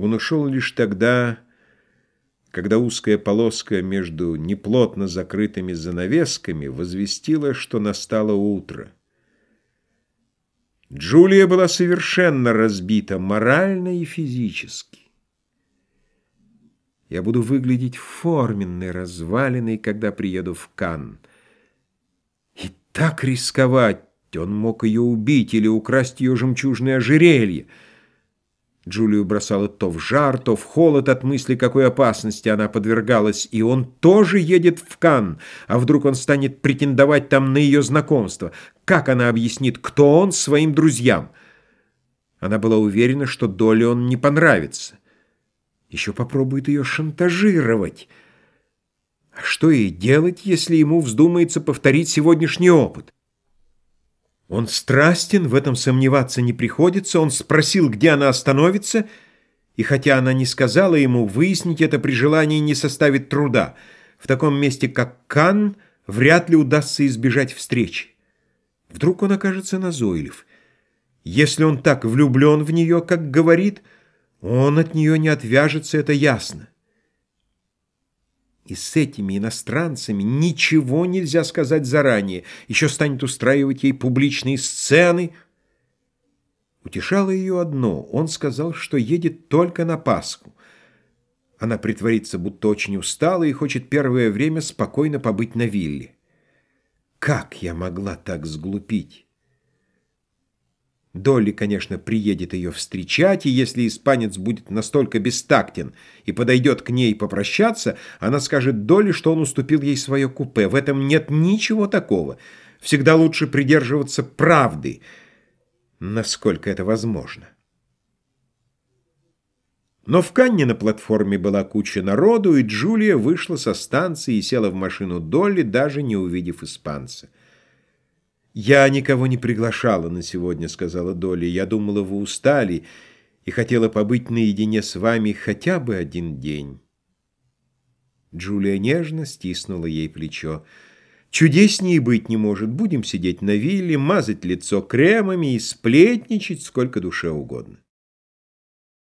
Он ушел лишь тогда, когда узкая полоска между неплотно закрытыми занавесками возвестила, что настало утро. Джулия была совершенно разбита морально и физически. Я буду выглядеть форменной, разваленной, когда приеду в Канн. И так рисковать! Он мог ее убить или украсть ее жемчужное ожерелье. Джулию бросало то в жар, то в холод от мысли, какой опасности она подвергалась, и он тоже едет в Кан, а вдруг он станет претендовать там на ее знакомство. Как она объяснит, кто он своим друзьям? Она была уверена, что Доле он не понравится. Еще попробует ее шантажировать. А что ей делать, если ему вздумается повторить сегодняшний опыт? Он страстен, в этом сомневаться не приходится. Он спросил, где она остановится, и хотя она не сказала ему, выяснить это при желании не составит труда. В таком месте, как Кан, вряд ли удастся избежать встречи. Вдруг он окажется назойлив. Если он так влюблен в нее, как говорит, он от нее не отвяжется, это ясно. И с этими иностранцами ничего нельзя сказать заранее. Еще станет устраивать ей публичные сцены. Утешало ее одно. Он сказал, что едет только на Пасху. Она притворится, будто очень устала и хочет первое время спокойно побыть на вилле. Как я могла так сглупить? Долли, конечно, приедет ее встречать, и если испанец будет настолько бестактен и подойдет к ней попрощаться, она скажет Долли, что он уступил ей свое купе. В этом нет ничего такого. Всегда лучше придерживаться правды, насколько это возможно. Но в Канне на платформе была куча народу, и Джулия вышла со станции и села в машину Долли, даже не увидев испанца. «Я никого не приглашала на сегодня», — сказала Долли. «Я думала, вы устали и хотела побыть наедине с вами хотя бы один день». Джулия нежно стиснула ей плечо. «Чудеснее быть не может. Будем сидеть на вилле, мазать лицо кремами и сплетничать сколько душе угодно».